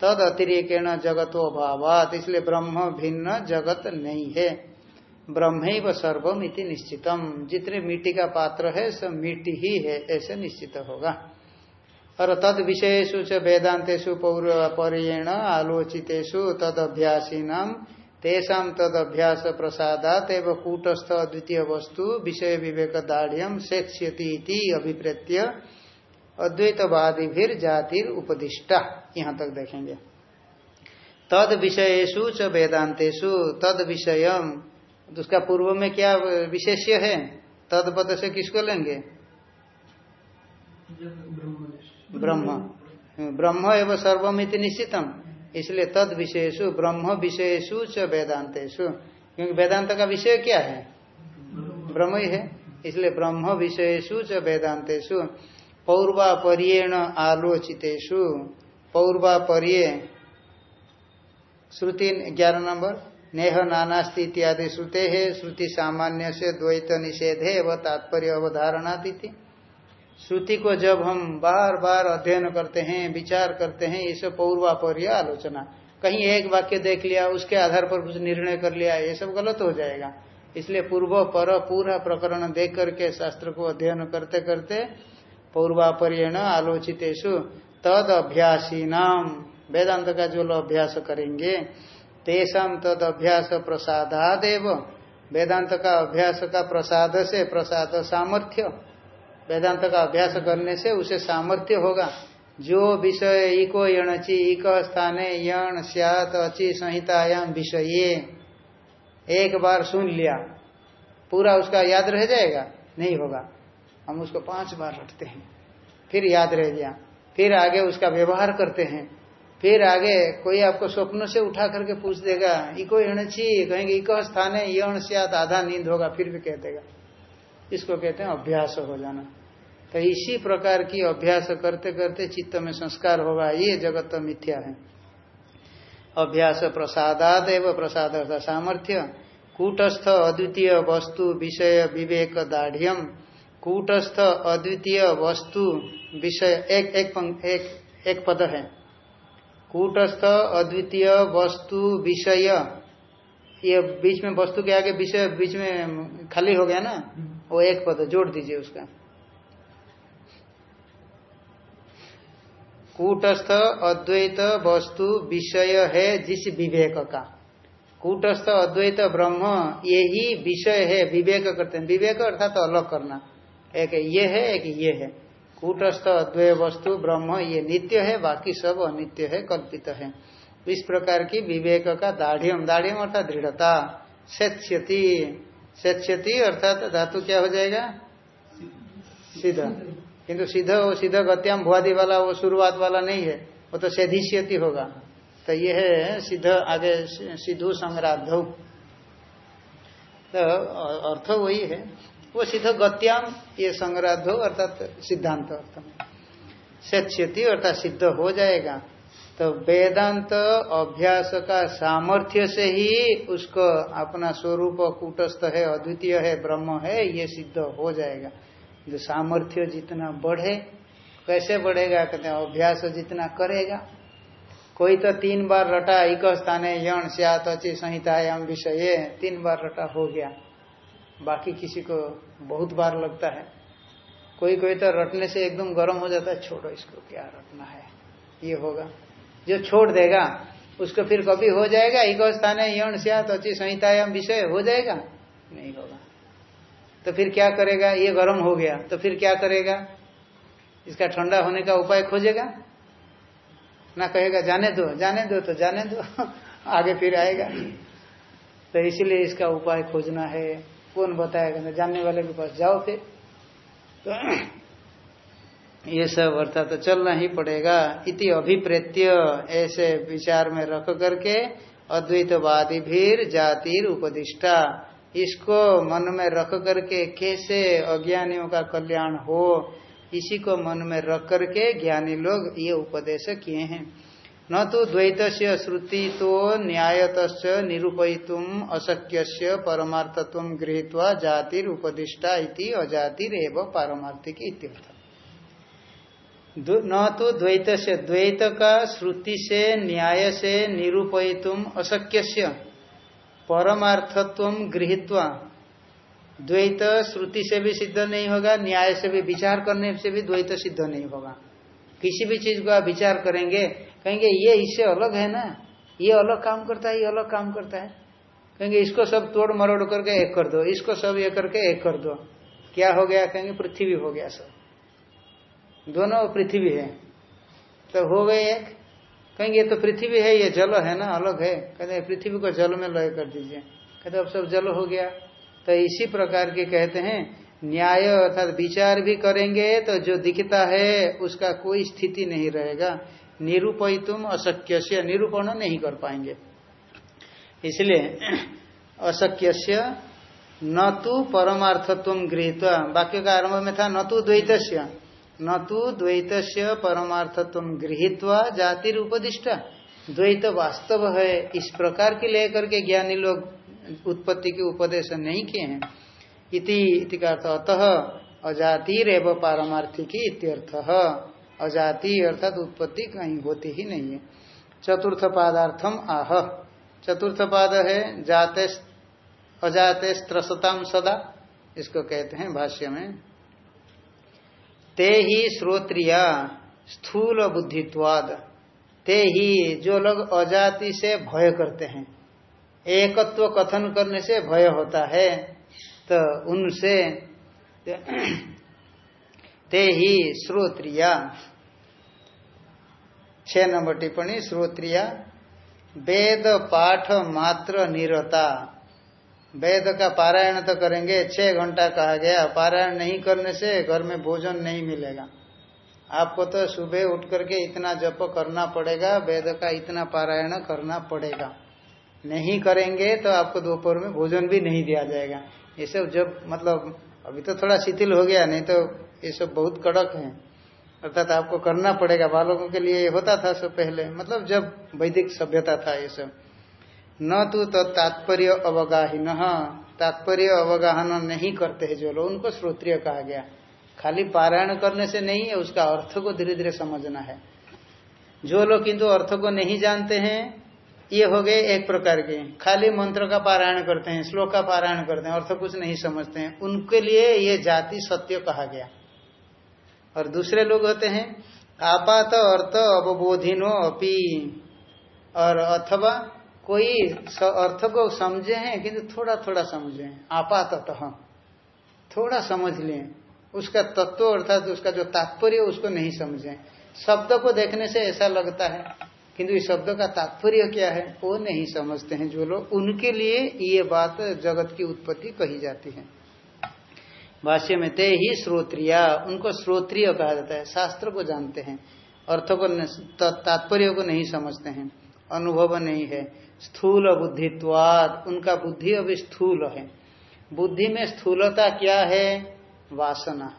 तद अतिरिक्त जगतो अभावात। इसलिए ब्रह्म भिन्न जगत नहीं है। ब्रह्म सर्वम इति निश्चितम। जितने मिट्टी का पात्र है, सब मिट्टी ही है, ऐसे निश्चित होगा। और तद विषयसु च वेदांतेषु पौर्येण आलोचितेषु तद अभ्यासीनाम तेषा तद अभ्यास प्रसादात एवं कूटस्थ अद्वितीय वस्तु विषय विवेक दाढ़ शेक्ष्यति अभिप्रेत्य अद्वैतवादी भी जातिर उपदिष्टा। यहाँ तक देखेंगे। तद विषयेशु च वेदांतेशु तद विषय उसका पूर्व में क्या विशेष्य है? तद पद से किसको लेंगे? ब्रह्म। ब्रह्म एवं सर्वमिति निश्चितम। इसलिए तद विषयसु ब्रह्म विषयसु च वेदांतेशु क्योंकि वेदांत का विषय क्या है? ब्रह्म ही है। इसलिए ब्रह्म विषयसु च वेदांतेशु पौर्वापर्येण आलोचितेशु पौर्वापर्य श्रुति ग्यारह नंबर, नेह नानास्ति इत्यादि श्रुते है श्रुति सामान्य से द्वैत निषेध है वह तात्पर्य अवधारणा थी श्रुति को जब हम बार बार अध्ययन करते हैं, विचार करते हैं, ये सब पौर्वापर्य आलोचना। कहीं एक वाक्य देख लिया, उसके आधार पर कुछ निर्णय कर लिया, ये सब गलत हो जाएगा। इसलिए पूर्व पर पूरा प्रकरण देख करके शास्त्र को अध्ययन करते करते पूर्वापर्यण आलोचितेशु तद अभ्यासी नाम वेदांत का जो लोग अभ्यास करेंगे तेषाम तद अभ्यास प्रसादादेव। वेदांत का अभ्यास का प्रसाद से प्रसाद सामर्थ्य। वेदांत का अभ्यास करने से उसे सामर्थ्य होगा। जो विषय इको यणची, इक स्थाने यण सियात, अची संहितायाम विषय। एक बार सुन लिया। पूरा उसका याद रह जाएगा? नहीं होगा। हम उसको पाँच बार रटते हैं। फिर याद रह गया। फिर आगे उसका व्यवहार करते हैं। फिर आगे कोई आपको स्वप्न से उठा करके पूछ देगा, इको छी कहेंगे इको स्थान है यण से आधा नींद होगा, फिर भी कह देगा। इसको कहते हैं अभ्यास हो जाना। तो इसी प्रकार की अभ्यास करते करते चित्त में संस्कार होगा। ये जगत तो मिथ्या है। अभ्यास प्रसादाद एवं प्रसाद सामर्थ्य कूटस्थ अद्वितीय वस्तु विषय विवेक दाढ़ कूटस्थ अद्वितीय वस्तु विषय एक एक एक, एक पद है। कूटस्थ अद्वितीय वस्तु विषय ये बीच में वस्तु के आगे विषय बीच में खाली हो गया ना? वो एक पद जोड़ दीजिए उसका। कूटस्थ अद्वैत वस्तु विषय है जिस विवेक का। कूटस्थ अद्वैत ब्रह्म यही विषय है, विवेक करते हैं। विवेक अर्थात तो अलग करना। एक ये है, एक ये है। कूटस्थ अद्वय वस्तु ब्रह्म, ये नित्य है, बाकी सब अनित्य है, कल्पित है। इस प्रकार की विवेक का दाढ़ियम। दाढ़ियम अर्थात दृढ़ता। सेच्यति सेच्यति अर्थात धातु क्या हो जाएगा? सिद्ध। किंतु सिद्ध वो सिद्ध गत्याम भुआदि वाला, वो शुरुआत वाला नहीं है। वो तो सेधिष्यति होगा। तो ये है सिद्ध आगे सिद्धू संग्राध तो अर्थ वही है। वो सिद्ध गत्याम, ये संग्राध अर्थात सिद्धांत अर्थ। में अर्थात सिद्ध हो जाएगा। तो वेदांत अभ्यास का सामर्थ्य से ही उसको अपना स्वरूप, कूटस्थ है, अद्वितीय है, ब्रह्म है, ये सिद्ध हो जाएगा। जो सामर्थ्य जितना बढ़े, कैसे बढ़ेगा? कहते हैं, अभ्यास जितना करेगा। कोई तो तीन बार रटा, एक स्थान यण सियात अची संहितायाम विषय तीन बार रटा हो गया। बाकी किसी को बहुत बार लगता है। कोई कोई तो रटने से एकदम गर्म हो जाता है, छोड़ो इसको, क्या रटना है? ये होगा। जो छोड़ देगा, उसको फिर कभी हो जाएगा? एक स्थान है यण तो अच्छी संहितायाम विषय हो जाएगा? नहीं होगा। तो फिर क्या करेगा? ये गर्म हो गया तो फिर क्या करेगा? इसका ठंडा होने का उपाय खोजेगा? ना कहेगा, जाने दो जाने दो तो जाने दो, आगे फिर आएगा। तो इसीलिए इसका उपाय खोजना है। कौन बताएगा? जानने वाले के पास जाओ फिर। तो ये सब अर्थात तो चलना ही पड़ेगा। इति अभिप्रेत्य, ऐसे विचार में रख करके अद्वैतवादी भीर जातिर उपदिष्टा। इसको मन में रख करके कैसे अज्ञानियों का कल्याण हो, इसी को मन में रख करके ज्ञानी लोग ये उपदेश किए हैं। न तो द्वैत श्रुति तो न्यायत निरूपयितुम अशक्य परमार्थत्व गृहीत जातिर उपदिष्टा इति अजातिर एवं पारमार्थिक न तो द्वैत द्वैत का श्रुति से, न्याय से निरूपयितुम अशक्य परमार्थत्व गृहित्वा, द्वैत श्रुति से भी सिद्ध नहीं होगा, न्याय से भी, विचार करने से भी द्वैत सिद्ध नहीं होगा। किसी भी चीज़ को आप विचार करेंगे, कहेंगे, ये इससे अलग है ना? ये अलग काम करता है, ये अलग काम करता है। कहेंगे, इसको सब तोड़ मरोड़ करके एक कर दो, इसको सब ये करके एक कर दो। क्या हो गया? कहेंगे, पृथ्वी हो गया सब। दोनों पृथ्वी है। तो हो गए एक। कहेंगे, ये तो पृथ्वी है, ये जल है ना, अलग है। कहते पृथ्वी को जल में लय कर दीजिए। कहते अब सब जल हो गया। तो इसी प्रकार के कहते हैं, न्याय अर्थात विचार भी करेंगे तो जो दिखता है, उसका कोई स्थिति नहीं रहेगा। निरूपयितुम अशक्य से निरूपण नहीं कर पाएँगे। इसलिए अशक्य न तो परमार्थत्व गृहित वाक्य का आरंभ में था, न तो द्वैत न तो द्वैत परमार्थत्व गृहित जाति उपदिष्टा द्वैत वास्तव है। इस प्रकार के लेकर के ज्ञानी लोग उत्पत्ति के उपदेश नहीं किए हैं। इति इति अतः अजातिर एवं पारमार्थिकी इत्यर्थ। अजाति अर्थात उत्पत्ति कहीं होती ही नहीं है। चतुर्थ पादार्थम आह। चतुर्थ पाद है जाते अजाते स्त्रसताम सदा, इसको कहते हैं भाष्य में। ते ही श्रोत्रिया, स्थूल बुद्धित्वाद। ते ही जो लोग अजाति से भय करते हैं, एकत्व कथन करने से भय होता है तो उनसे ते ही श्रोत्रिया। छह नंबर टिप्पणी, श्रोत्रिया, वेद पाठ मात्र निरता। वेद का पारायण तो करेंगे, छह घंटा कहा गया। पारायण नहीं करने से घर में भोजन नहीं मिलेगा। आपको तो सुबह उठ करके इतना जप करना पड़ेगा, वेद का इतना पारायण करना पड़ेगा। नहीं करेंगे तो आपको दोपहर में भोजन भी नहीं दिया जाएगा। ये सब जब मतलब अभी तो थोड़ा शिथिल हो गया, नहीं तो ये सब बहुत कड़क है। अर्थात आपको करना पड़ेगा। बालकों के लिए होता था सब पहले। मतलब जब वैदिक सभ्यता था ये सब। न तो तात्पर्य अवगाही तात्पर्य अवगाहन नहीं करते हैं जो लोग। उनको श्रोत्रिय कहा गया। खाली पारायण करने से नहीं है, उसका अर्थ को धीरे धीरे समझना है। जो लोग किंतु अर्थ को नहीं जानते हैं, ये हो गए एक प्रकार के। खाली मंत्र का पारायण करते हैं, श्लोक का पारायण करते हैं, अर्थ कुछ नहीं समझते हैं। उनके लिए ये जाति सत्य कहा गया। और दूसरे लोग होते हैं, आपात अर्थ अवबोधिनो अपी। और अथवा कोई अर्थ को समझे हैं, किंतु थोड़ा थोड़ा समझे हैं। आपातः थोड़ा समझ लें। उसका तत्व अर्थात उसका जो तात्पर्य, उसको नहीं समझे। शब्द को देखने से ऐसा लगता है, किंतु इस शब्द का तात्पर्य क्या है, वो नहीं समझते हैं जो लोग। उनके लिए ये बात जगत की उत्पत्ति कही जाती है। भाष्य में, ते ही श्रोत्रिया उनको श्रोत्रिय कहा जाता है। शास्त्र को जानते हैं। अर्थ को तात्पर्य को नहीं समझते हैं। अनुभव नहीं है। स्थूल बुद्धित्वाद, उनका बुद्धि अभी स्थूल है। बुद्धि में स्थूलता क्या है? वासना।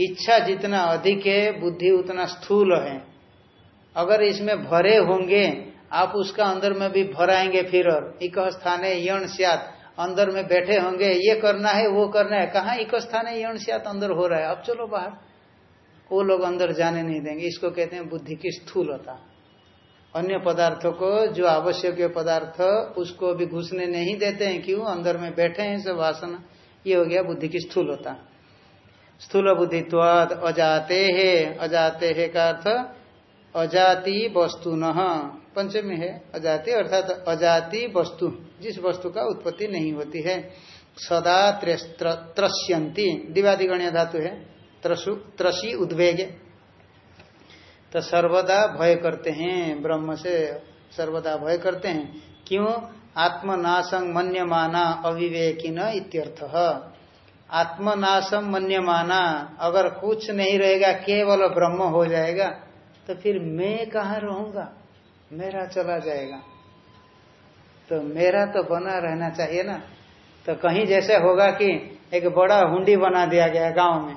इच्छा जितना अधिक है, बुद्धि उतना स्थूल है। अगर इसमें भरे होंगे, आप उसका अंदर में भी भराएँगे फिर और। एक स्थान यण सियात। अंदर में बैठे होंगे, ये करना है, वो करना है। कहा? एक स्थान यण सियात, अंदर हो रहा है। अब चलो बाहर। वो लोग अंदर जाने नहीं देंगे। इसको कहते हैं बुद्धि की स्थूलता। अन्य पदार्थों को, जो आवश्यक पदार्थ, उसको भी घुसने नहीं देते हैं। क्यों? अंदर में बैठे हैं सब वासना। ये हो गया बुद्धि की स्थूलता। स्थूल बुद्धित्वाद अजाते है। अजाते है का अर्थ? अजाति वस्तु न। पंचमी है अजाति, अर्थात अजाति वस्तु। जिस वस्तु का उत्पत्ति नहीं होती है। सदा त्रस्यंती। दिवादिगण्य धातु है। त्रसु त्रसी उद्वेग। तो सर्वदा भय करते हैं, ब्रह्म से सर्वदा भय करते हैं। क्यों? आत्मनाशं मन्यमाना अविवेकिन इत्यर्थ। आत्मनाशम मन्यमाना, अगर कुछ नहीं रहेगा, केवल ब्रह्म हो जाएगा तो फिर मैं कहा रहूँगा? मेरा चला जाएगा। तो मेरा तो बना रहना चाहिए ना। तो कहीं जैसे होगा कि एक बड़ा हुंडी बना दिया गया गाँव में।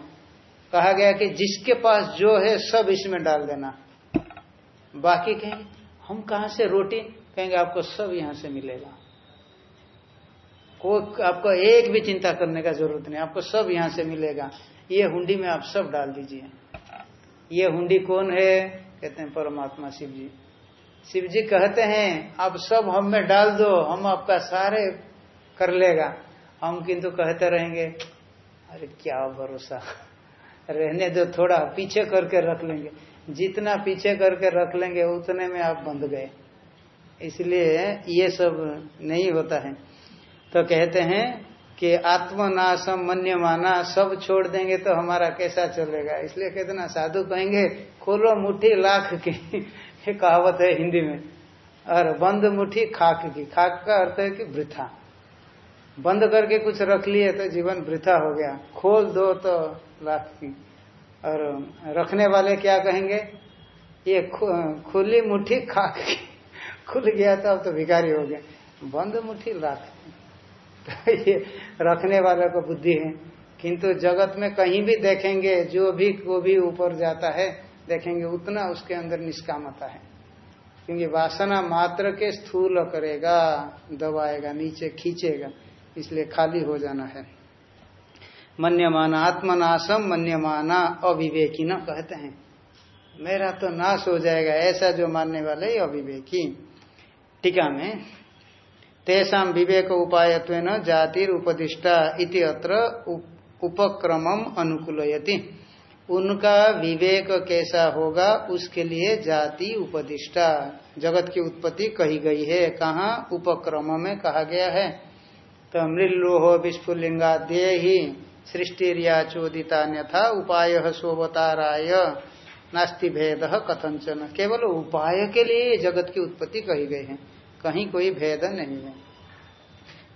कहा गया कि जिसके पास जो है सब इसमें डाल देना। बाकी कहेंगे हम कहा से रोटी? कहेंगे, आपको सब यहाँ से मिलेगा। को आपको एक भी चिंता करने का ज़रूरत नहीं, आपको सब यहाँ से मिलेगा। ये हुंडी में आप सब डाल दीजिए। ये हुंडी कौन है? कहते हैं परमात्मा शिव जी। शिव जी कहते हैं, आप सब हम में डाल दो, हम आपका सारे कर लेगा। हम किंतु कहते रहेंगे, अरे क्या भरोसा। रहने दो, थोड़ा पीछे करके रख लेंगे। जितना पीछे करके रख लेंगे, उतने में आप बंध गए। इसलिए ये सब नहीं होता है। तो कहते हैं कि आत्मनाशम मन्य माना सब छोड़ देंगे तो हमारा कैसा चलेगा? इसलिए कहते ना, साधु कहेंगे, खोलो मुट्ठी लाख की। ये कहावत है हिंदी में। और बंद मुट्ठी खाक की। खाक का अर्थ है कि वृथा। बंद करके कुछ रख लिए तो जीवन वृथा हो गया। खोल दो तो लाख और रखने वाले क्या कहेंगे? ये खु, खुली मुट्ठी खा खुल गया तो अब तो भिखारी हो गया। बंद मुट्ठी लाख तो ये रखने वाले को बुद्धि है। किंतु जगत में कहीं भी देखेंगे जो भी को भी ऊपर जाता है देखेंगे उतना उसके अंदर निष्कामता है। क्योंकि वासना मात्र के स्थूल करेगा दबाएगा नीचे खींचेगा इसलिए खाली हो जाना है। मन्यमाना आत्मनाशम मन्यमाना अविवेकी न कहते हैं। मेरा तो नाश हो जाएगा, ऐसा जो मानने वाले अविवेकी। टीका में, तेषा विवेक उपायत्व जातिर उपदिष्टा इति अत्र उपक्रमम अनुकूलयति। उनका विवेक कैसा होगा, उसके लिए जाति उपदिष्टा। जगत की उत्पत्ति कही गई है, कहा? उपक्रम में कहा गया है। तो मृलोह विस्फुलिंगा दे ही सृष्टिरिया चोदिता था उपाय सोवताराय नास्ति भेद कथंचन केवल उपाय के लिए जगत की उत्पत्ति कही गई है। कहीं कोई भेद नहीं है।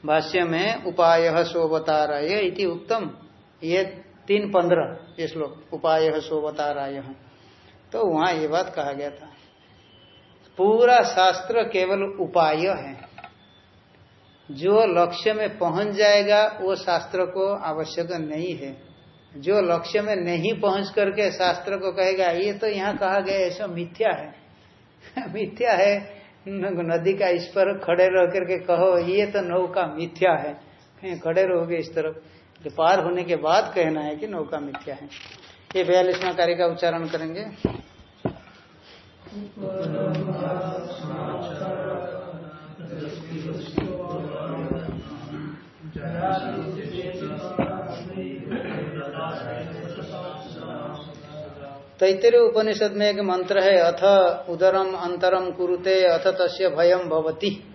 भाष्य में उपाय सोवताराय इति उत्तम। ये तीन पंद्रह ये श्लोक, उपाय सोवताराय तो वहाँ ये बात कहा गया था। पूरा शास्त्र केवल उपाय है। जो लक्ष्य में पहुँच जाएगा, वो शास्त्र को आवश्यक नहीं है। जो लक्ष्य में नहीं पहुँच करके शास्त्र को कहेगा, ये तो यहाँ कहा गया, ऐसा मिथ्या है। मिथ्या है नदी का इस पर खड़े रह करके कहो, ये तो नौका मिथ्या है। खड़े रहोगे इस तरफ़। तो पार होने के बाद कहना है कि नौका मिथ्या है। ये बयालीसवा कार्य का उच्चारण करेंगे। तैतरे उपनिषद में एक मंत्र है, अथ उदरम अंतरम कुरुते, अथ तस्य भयम भवती।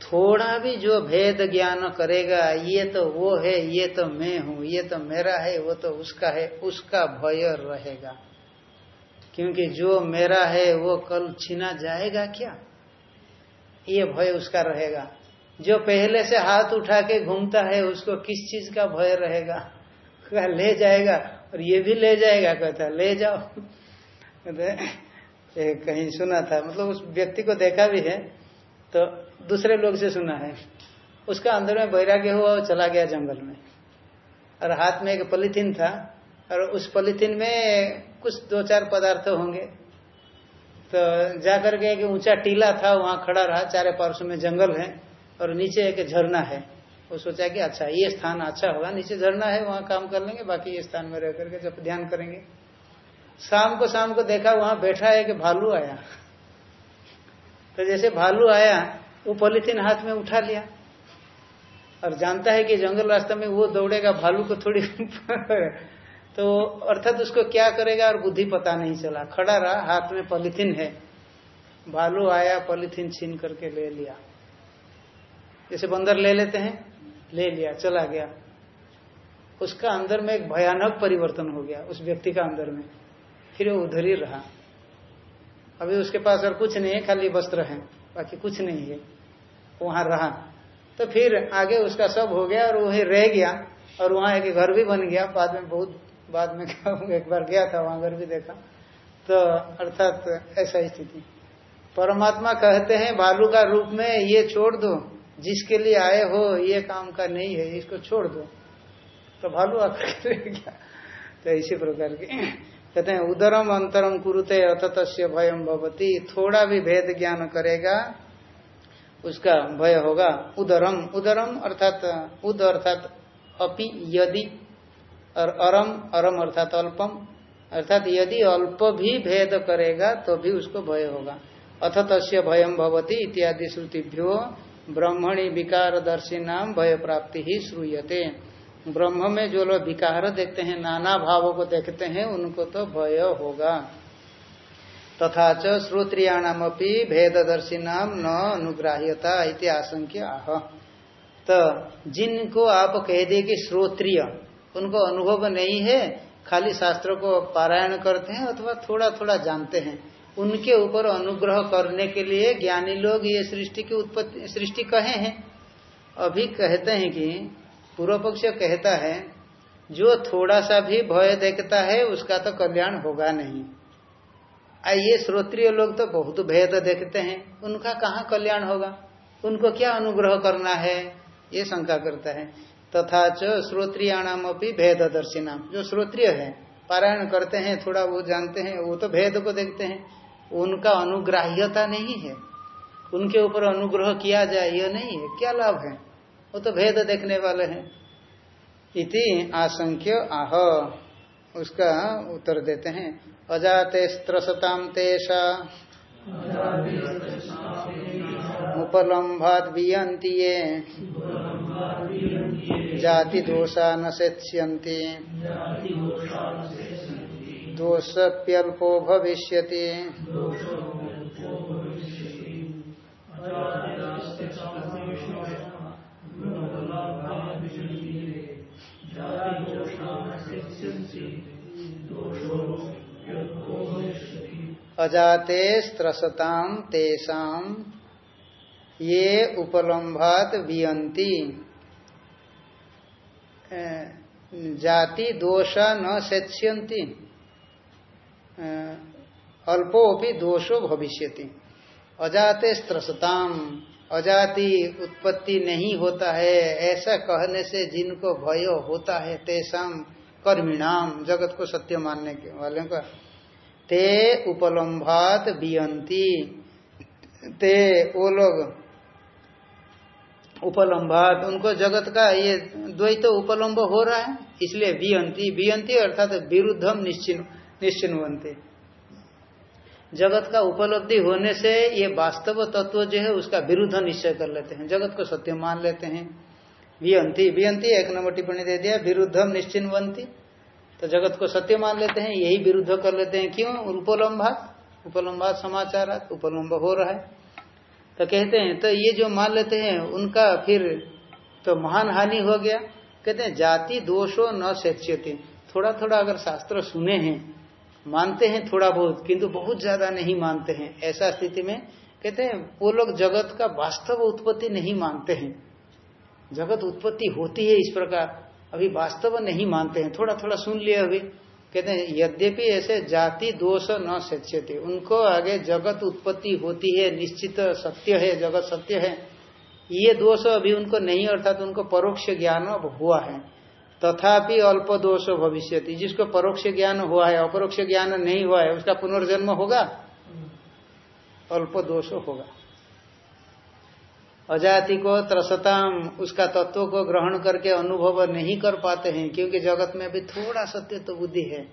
थोड़ा भी जो भेद ज्ञान करेगा, ये तो वो है, ये तो मैं हूँ, ये तो मेरा है, वो तो उसका है, उसका भय रहेगा। क्योंकि जो मेरा है, वो कल छीना जाएगा क्या? ये भय उसका रहेगा। जो पहले से हाथ उठा के घूमता है, उसको किस चीज़ का भय रहेगा? ले जाएगा। और ये भी ले जाएगा, कहता ले जाओ। कहते कहीं सुना था। मतलब उस व्यक्ति को देखा भी है तो दूसरे लोग से सुना है। उसका अंदर में बैराग्य हुआ और चला गया जंगल में। और हाथ में एक पॉलिथीन था, और उस पॉलिथीन में कुछ दो चार पदार्थ होंगे। तो जाकर के एक ऊँचा टीला था, वहाँ खड़ा रहा, चारे पार्श्व में जंगल है। और नीचे एक झरना है। वो सोचा कि अच्छा ये स्थान अच्छा होगा, नीचे झरना है, वहाँ काम कर लेंगे, बाकी ये स्थान में रह करके जब ध्यान करेंगे। शाम को शाम को देखा, वहाँ बैठा है कि भालू आया। तो जैसे भालू आया, वो पॉलिथीन हाथ में उठा लिया। और जानता है कि जंगल रास्ता में वो दौड़ेगा, भालू को थोड़ी तो अर्थात उसको क्या करेगा और बुद्धि पता नहीं चला। खड़ा रहा, हाथ में पॉलिथीन है। भालू आया, पॉलिथीन छीन करके ले लिया। जैसे बंदर ले लेते हैं। ले लिया, चला गया। उसका अंदर में एक भयानक परिवर्तन हो गया, उस व्यक्ति का अंदर में। फिर वो उधर ही रहा। अभी उसके पास और कुछ नहीं है, खाली वस्त्र है, बाकी कुछ नहीं है। वहाँ रहा। तो फिर आगे उसका सब हो गया और वही रह गया। और वहाँ एक घर भी बन गया। बाद में बहुत, बाद में एक बार गया था, वहाँ घर भी देखा। तो अर्थात ऐसा स्थिति। परमात्मा कहते हैं, भालू का रूप में ये छोड़ दो। जिसके लिए आए हो, ये काम का नहीं है, इसको छोड़ दो। तो भालू आकर गया तो इसी प्रकार के कहते हैं, उदरम अंतरम कुरुते अथ तस्य भयम भवती, थोड़ा भी भेद ज्ञान करेगा, उसका भय होगा उदरम। उदरम अर्थात, उद अर्थात अपि, यदि, और अरम अरम अर्थात अल्पम। अर्थात यदि अल्प भी भेद करेगा तो भी उसको भय होगा। अथ तस्य भयम भवती इत्यादि श्रुतिभ्यो ब्रह्मणि विकार दर्शी नाम भय प्राप्ति ही श्रूयते। ब्रह्म में जो लोग विकार देखते हैं, नाना भावों को देखते हैं, उनको तो भय होगा। तथा च श्रोत्रियाणाम भेददर्शी नाम न अनुग्राह्यता इति आशंक्य आह। तो जिनको आप कह दे कि श्रोत्रिय, उनको अनुभव नहीं है, खाली शास्त्रों को पारायण करते हैं अथवा थोड़ा थोड़ा जानते हैं। उनके ऊपर अनुग्रह करने के लिए ज्ञानी लोग ये सृष्टि की उत्पत्ति, सृष्टि कहे हैं। अभी कहते हैं कि पूर्व पक्ष कहता है, जो थोड़ा सा भी भय देखता है, उसका तो कल्याण होगा नहीं। ये श्रोत्रिय लोग तो बहुत भेद देखते हैं। उनका कहाँ कल्याण होगा? उनको क्या अनुग्रह करना है? ये शंका करता है। तथा च श्रोत्रियाणाम अपनी भेददर्शी नाम जो श्रोत्रिय है, पारायण करते हैं, थोड़ा वो जानते हैं, वो तो भेद को देखते हैं। उनका अनुग्राह्यता नहीं है। उनके ऊपर अनुग्रह किया जाए यह नहीं है। क्या लाभ है? वो तो भेद देखने वाले हैं। इति आशंक्य आह। उसका उत्तर देते हैं। अजाते स्त्रसताम तेषा। उपलम्भात वियंती जाति दोषा न सेत्स्यन्ति। दोषप्यल्पो भविष्यति। अजाते स्त्रसताम तेषाम ये उपलम्भात वियंती जाति दोष न सेच्यंती अल्पो भी दोषो भविष्यति। अजाते स्त्रसताम, अजाति उत्पत्ति नहीं होता है, ऐसा कहने से जिनको भय होता है तेसाम कर्मिणाम जगत को सत्य मानने के वाले का। ते उपलम्भात बियंती ते वो लोग उपलम्बात उनको जगत का ये द्वैत उपलम्ब हो रहा है, इसलिए बियंती बियंती अर्थात विरुद्धम निश्चिन निश्चिन्वंती जगत का उपलब्धि होने से ये वास्तव तत्व जो है, उसका विरुद्ध निश्चय कर लेते हैं। जगत को सत्य मान लेते हैं। वियंती वियंती, एक नंबर टिप्पणी दे दिया, विरुद्धम निश्चिन्वंती तो जगत को सत्य मान लेते हैं, यही विरुद्ध कर लेते हैं। क्यों? उपलम्बात उपलम्बात समाचार उपलम्ब हो रहा है। तो कहते हैं तो ये जो मान लेते हैं, उनका फिर तो महान हानि हो गया। कहते हैं, जाति दोषो न सेच्यते। थोड़ा थोड़ा अगर शास्त्र सुने हैं मानते हैं थोड़ा बहुत, किंतु बहुत ज़्यादा नहीं मानते हैं। ऐसा स्थिति में कहते हैं, वो लोग जगत का वास्तव उत्पत्ति नहीं मानते हैं। जगत उत्पत्ति होती है इस प्रकार, अभी वास्तव नहीं मानते हैं। थोड़ा थोड़ा सुन लिया अभी। कहते हैं, यद्यपि ऐसे जाति दोष न सच्यते, उनको आगे जगत उत्पत्ति होती है, निश्चित सत्य है, जगत सत्य है। ये दोष अभी उनको नहीं, अर्थात उनको परोक्ष ज्ञान अब हुआ है। तथापि अल्प दोष भविष्य जिसको परोक्ष ज्ञान हुआ है, अपरोक्ष ज्ञान नहीं हुआ है, उसका पुनर्जन्म होगा? अल्प दोष होगा। अजाति को त्रसताम, उसका तत्व को ग्रहण करके अनुभव नहीं कर पाते हैं, क्योंकि जगत में अभी थोड़ा सत्य तो बुद्धि है।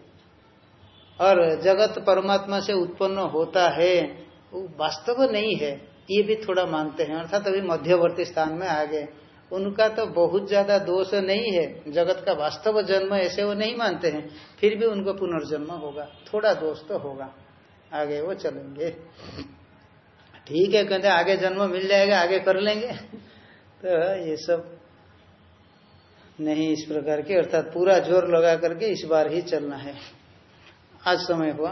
और जगत परमात्मा से उत्पन्न होता है, वो वास्तव नहीं है, ये भी थोड़ा मानते हैं। अर्थात अभी मध्यवर्ती स्थान में आ गए उनका तो बहुत ज़्यादा दोष नहीं है। जगत का वास्तव जन्म ऐसे वो नहीं मानते हैं। फिर भी उनको पुनर्जन्म होगा। थोड़ा दोष तो होगा। आगे वो चलेंगे। ठीक है, कहते आगे जन्म मिल जाएगा, आगे कर लेंगे। तो ये सब नहीं इस प्रकार के, अर्थात पूरा ज़ोर लगा करके इस बार ही चलना है। आज समय हुआ।